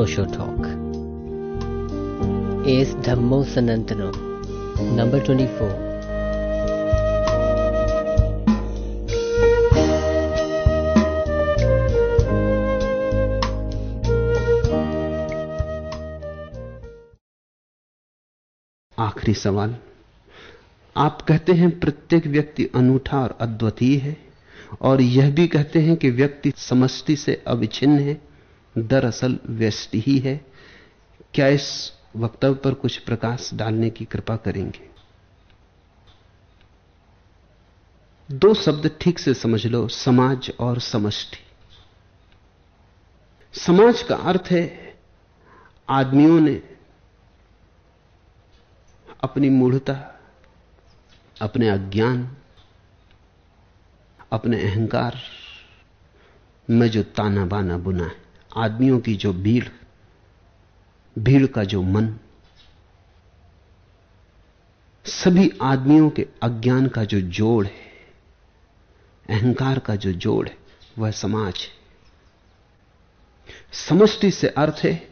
Osho Talk. Is Dhammo Sanantano, number 24. आखिरी सवाल। आप कहते हैं प्रत्येक व्यक्ति अनूठा और अद्वितीय है और यह भी कहते हैं कि व्यक्ति समष्टि से अविच्छिन्न है। दरअसल व्यष्टि ही है। क्या इस वक्तव्य पर कुछ प्रकाश डालने की कृपा करेंगे? दो शब्द ठीक से समझ लो, समाज और समष्टि। समाज का अर्थ है, आदमियों ने अपनी मूढ़ता, अपने अज्ञान, अपने अहंकार में जो ताना बाना बुना है। आदमियों की जो भीड़ भीड़ का जो मन, सभी आदमियों के अज्ञान का जो जोड़ है, अहंकार का जो जोड़ है, वह समाज है। समष्टि से अर्थ है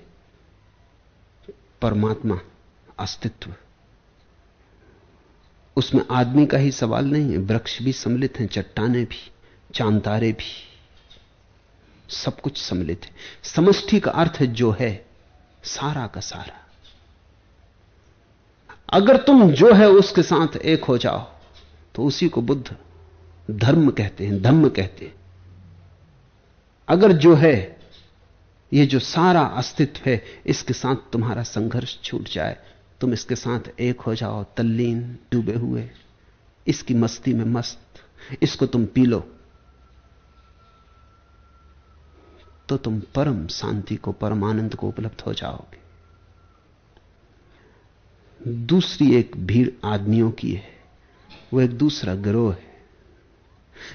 परमात्मा अस्तित्व। उसमें आदमी का ही सवाल नहीं है, वृक्ष भी सम्मिलित हैं, चट्टाने भी, चांतारे भी। सब कुछ सम्मिलित है। समष्टि का अर्थ जो है, सारा का सारा। अगर तुम जो है उसके साथ एक हो जाओ तो उसी को बुद्ध धर्म कहते हैं, धम्म कहते हैं। अगर जो है, ये जो सारा अस्तित्व है, इसके साथ तुम्हारा संघर्ष छूट जाए, तुम इसके साथ एक हो जाओ, तल्लीन, डूबे हुए। इसकी मस्ती में मस्त, इसको तुम पी लो। तो तुम परम शांति को, परम आनंद को उपलब्ध हो जाओगे। दूसरी एक भीड़ आदमियों की है, वो एक दूसरा गिरोह है,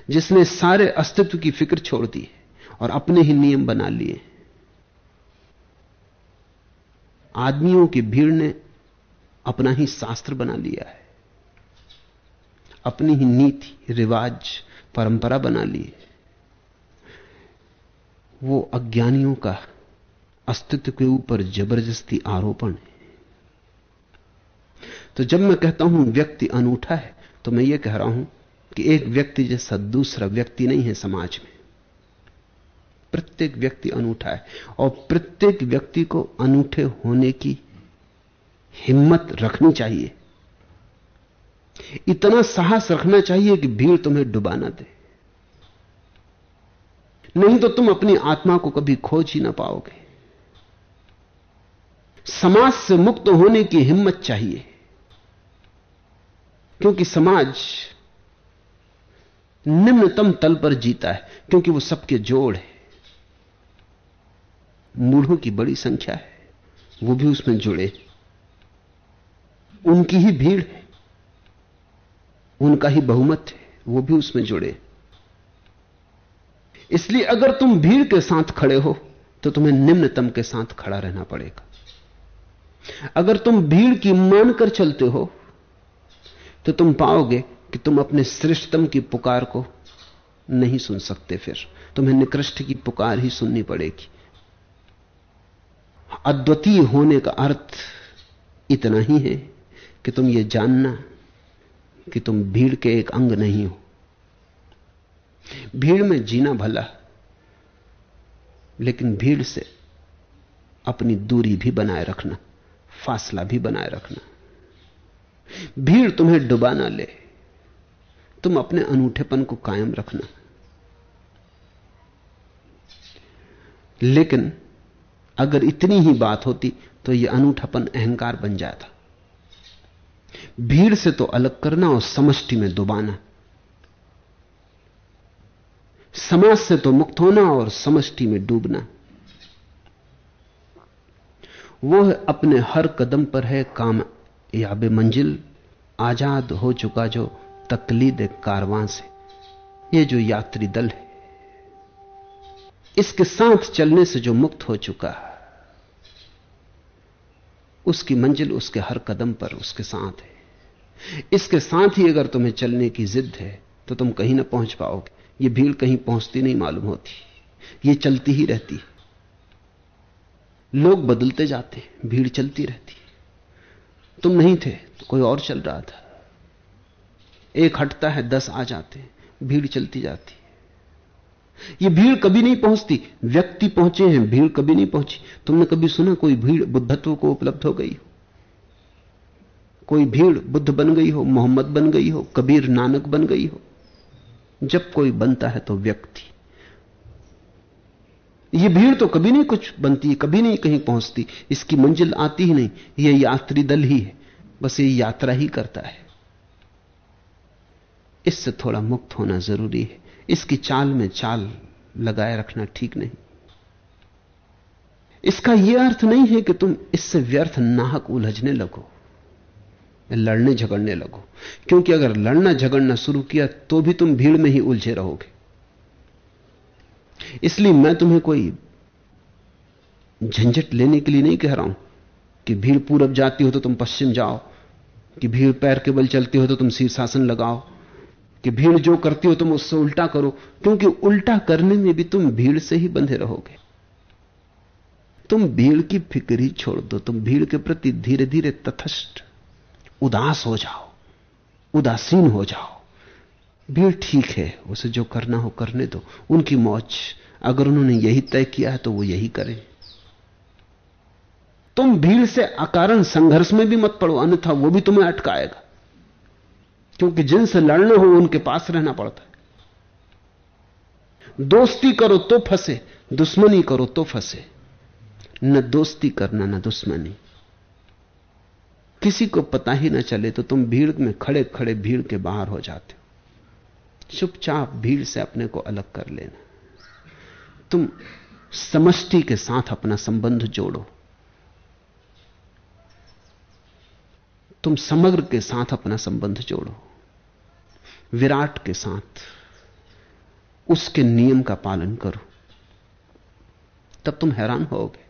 जिसने सारे अस्तित्व की फ़िक्र छोड़ दी है और अपने ही नियम बना लिए आदमियों की भीड़ ने अपना ही शास्त्र बना लिया है, अपनी ही नीति, रिवाज, परंपरा बना ली है। वो अज्ञानियों का अस्तित्व के ऊपर ज़बरदस्ती आरोपण है। तो जब मैं कहता हूँ व्यक्ति अनूठा है तो मैं ये कह रहा हूँ कि एक व्यक्ति जैसा दूसरा व्यक्ति नहीं है समाज में। प्रत्येक व्यक्ति अनूठा है और प्रत्येक व्यक्ति को अनूठे होने की हिम्मत रखनी चाहिए। इतना साहस रखना चाहिए कि भीड़ तुम्हें डुबा ना दे। नहीं तो तुम अपनी आत्मा को कभी खोज ही ना पाओगे। समाज से मुक्त होने की हिम्मत चाहिए। क्योंकि समाज निम्नतम तल पर जीता है, क्योंकि वो सबके जोड़ है। मूढ़ों की बड़ी संख्या है, वो भी उसमें जुड़े। उनकी ही भीड़ है, उनका ही बहुमत है, वो भी उसमें जुड़े। इसलिए अगर तुम भीड़ के साथ खड़े हो तो तुम्हें निम्नतम के साथ खड़ा रहना पड़ेगा। अगर तुम भीड़ की मानकर चलते हो तो तुम पाओगे कि तुम अपने श्रेष्ठतम की पुकार को नहीं सुन सकते फिर। तुम्हें निकृष्ट की पुकार ही सुननी पड़ेगी। अद्वितीय होने का अर्थ इतना ही है कि तुम यह जानना कि तुम भीड़ के एक अंग नहीं हो। भीड़ में जीना भला, लेकिन भीड़ से अपनी दूरी भी बनाए रखना, फासला भी बनाए रखना। भीड़ तुम्हें डुबा ना ले, तुम अपने अनूठेपन को कायम रखना। लेकिन अगर इतनी ही बात होती तो यह अनूठापन अहंकार बन जाता। भीड़ से तो अलग करना और समष्टि में डुबाना। समाज से तो मुक्त होना और समष्टि में डूबना। वो अपने हर कदम पर है काम याबे मंजिल, आज़ाद हो चुका जो तकलीद कारवां से। ये जो यात्री दल है, इसके साथ चलने से जो मुक्त हो चुका है उसकी मंजिल उसके हर कदम पर उसके साथ है। इसके साथ ही अगर तुम्हें चलने की जिद है तो तुम कहीं ना पहुँच पाओगे। ये भीड़ कहीं पहुँचती नहीं मालूम होती। ये चलती ही रहती लोग बदलते जाते भीड़ चलती रहती तुम नहीं थे तो कोई और चल रहा था। एक हटता है, दस आ जाते भीड़ चलती जाती ये भीड़ कभी नहीं पहुँचती, व्यक्ति पहुँचे हैं, भीड़ कभी नहीं पहुँची। तुमने कभी सुना कोई भीड़ बुद्धत्व को उपलब्ध हो गई हो? कोई भीड़ बुद्ध बन गई हो, मोहम्मद बन गई हो, कबीर नानक बन गई हो? जब कोई बनता है तो व्यक्ति। ये भीड़ तो कभी नहीं कुछ बनती, कभी नहीं कहीं पहुँचती। इसकी मंजिल आती ही नहीं। ये यात्री दल ही है। बस ये यात्रा ही करता है। इससे थोड़ा मुक्त होना ज़रूरी है। इसकी चाल में चाल लगाए रखना ठीक नहीं। इसका यह अर्थ नहीं है कि तुम इससे व्यर्थ नाहक उलझने लगो। लड़ने झगड़ने लगो। क्योंकि अगर लड़ना झगड़ना शुरू किया तो भी तुम भीड़ में ही उलझे रहोगे। इसलिए मैं तुम्हें कोई झंझट लेने के लिए नहीं कह रहा हूँ कि भीड़ पूरब जाती हो तो तुम पश्चिम जाओ, कि भीड़ पैर के बल चलती हो तो तुम शीर्षासन लगाओ, कि भीड़ जो करती हो तुम उससे उल्टा करो, क्योंकि उल्टा करने में भी तुम भीड़ से ही बंधे रहोगे। तुम भीड़ की फ़िक्र ही छोड़ दो, तुम भीड़ के प्रति धीरे धीरे तथस्थ उदास हो जाओ, उदासीन हो जाओ। भीड़ ठीक है, उसे जो करना हो करने दो। उनकी मौज, अगर उन्होंने यही तय किया है तो वो यही करें। तुम भीड़ से अकारण संघर्ष में भी मत पड़ो, अन्यथा वो भी तुम्हें अटकाएगा। क्योंकि जिनसे लड़ना हो, उनके पास रहना पड़ता है। दोस्ती करो तो फंसे, दुश्मनी करो तो फंसे। न दोस्ती करना, न दुश्मनी। किसी को पता ही ना चले तो तुम भीड़ में खड़े खड़े भीड़ के बाहर हो जाते हो। चुपचाप भीड़ से अपने को अलग कर लेना। तुम समष्टि के साथ अपना संबंध जोड़ो। तुम समग्र के साथ अपना संबंध जोड़ो। विराट के साथ उसके नियम का पालन करो। तब तुम हैरान होगे।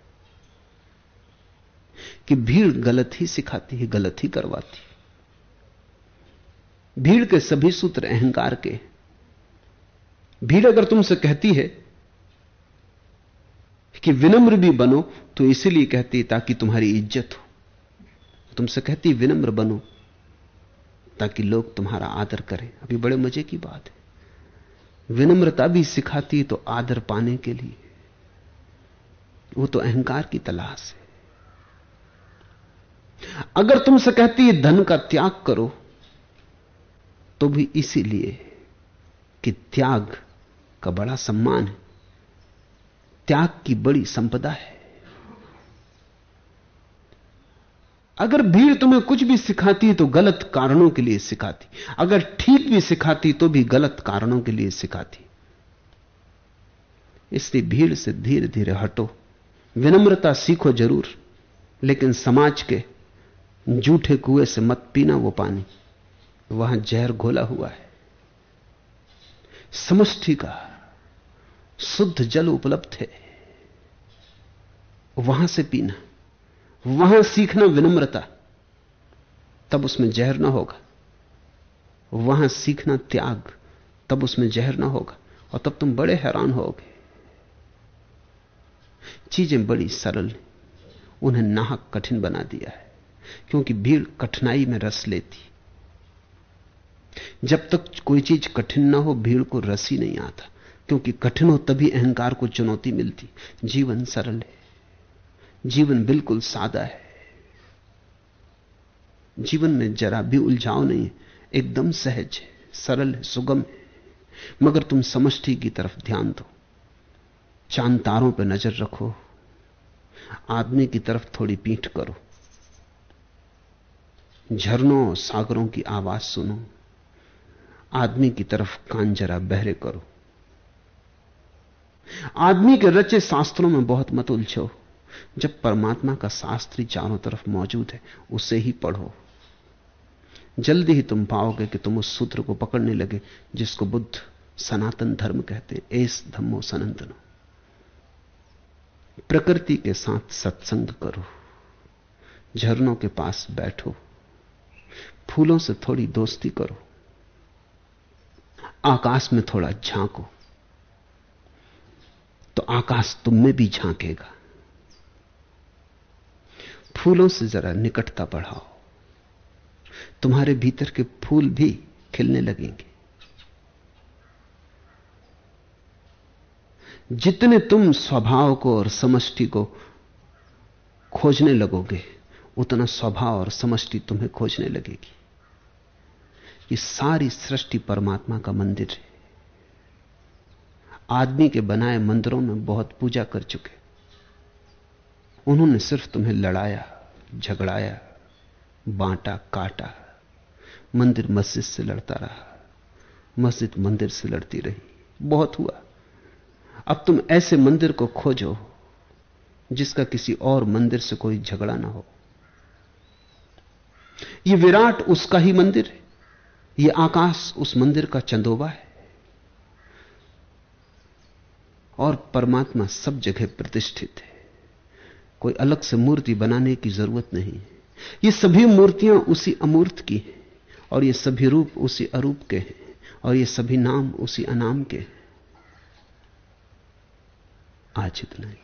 कि भीड़ गलत ही सिखाती है, गलत ही करवाती है। भीड़ के सभी सूत्र अहंकार के भीड़ अगर तुमसे कहती है कि विनम्र भी बनो तो इसीलिए कहती है ताकि तुम्हारी इज़्ज़त हो। तुमसे कहती विनम्र बनो, ताकि लोग तुम्हारा आदर करें। अभी बड़े मज़े की बात है। विनम्रता भी सिखाती है तो आदर पाने के लिए। वो तो अहंकार की तलाश है। अगर तुमसे कहती है, धन का त्याग करो तो भी इसीलिए कि त्याग का बड़ा सम्मान है। त्याग की बड़ी संपदा है। अगर भीड़ तुम्हें कुछ भी सिखाती है तो गलत कारणों के लिए सिखाती। अगर ठीक भी सिखाती तो भी गलत कारणों के लिए सिखाती। इसलिए भीड़ से धीरे धीरे हटो। विनम्रता सीखो ज़रूर, लेकिन समाज के जूठे कुएँ से मत पीना वो पानी। वहाँ जहर घोला हुआ है। समष्टि का शुद्ध जल उपलब्ध है। वहाँ से पीना, वहाँ सीखना विनम्रता, तब उसमें जहर ना होगा। वहाँ सीखना त्याग, तब उसमें जहर ना होगा, और तब तुम बड़े हैरान होगे। चीज़ें बड़ी सरल उन्हें नाहक कठिन बना दिया है। क्योंकि भीड़ कठिनाई में रस लेती। जब तक कोई चीज़ कठिन ना हो, भीड़ को रस ही नहीं आता। क्योंकि कठिन हो तभी अहंकार को चुनौती मिलती। जीवन सरल है। जीवन बिल्कुल सादा है। जीवन में जरा भी उलझाव नहीं है। एकदम सहज है, सरल है, सुगम है। मगर तुम समष्टि की तरफ़ ध्यान दो। चाँद तारों पर नज़र रखो। आदमी की तरफ़ थोड़ी पीठ करो। झरनों, सागरों की आवाज़ सुनो। आदमी की तरफ़ कान जरा बहरे करो। आदमी के रचे शास्त्रों में बहुत मत उलझो। जब परमात्मा का शास्त्री चारों तरफ़ मौजूद है, उसे ही पढ़ो। जल्दी ही तुम पाओगे कि तुम उस सूत्र को पकड़ने लगे, जिसको बुद्ध सनातन धर्म कहते हैं एस धम्मो सनातनो। प्रकृति के साथ सत्संग करो। झरनों के पास बैठो। फूलों से थोड़ी दोस्ती करो। आकाश में थोड़ा झांको। तो आकाश तुम में भी झांकेगा। फूलों से जरा निकटता बढ़ाओ। तुम्हारे भीतर के फूल भी खिलने लगेंगे। जितने तुम स्वभाव को और समष्टि को खोजने लगोगे, उतना स्वभाव और समष्टि तुम्हें खोजने लगेगी। ये सारी सृष्टि परमात्मा का मंदिर है। आदमी के बनाए मंदिरों में बहुत पूजा कर चुके। उन्होंने सिर्फ़ तुम्हें लड़ाया, झगड़ाया, बांटा, काटा। मंदिर मस्जिद से लड़ता रहा। मस्जिद मंदिर से लड़ती रही। बहुत हुआ। अब तुम ऐसे मंदिर को खोजो, जिसका किसी और मंदिर से कोई झगड़ा ना हो। यह विराट उसका ही मंदिर है। यह आकाश उस मंदिर का चंदोबा है। और परमात्मा सब जगह प्रतिष्ठित है। कोई अलग से मूर्ति बनाने की ज़रूरत नहीं ये सभी मूर्तियाँ उसी अमूर्त की हैं, और ये सभी रूप उसी अरूप के हैं, और ये सभी नाम उसी अनाम के हैं। आज इतना ही।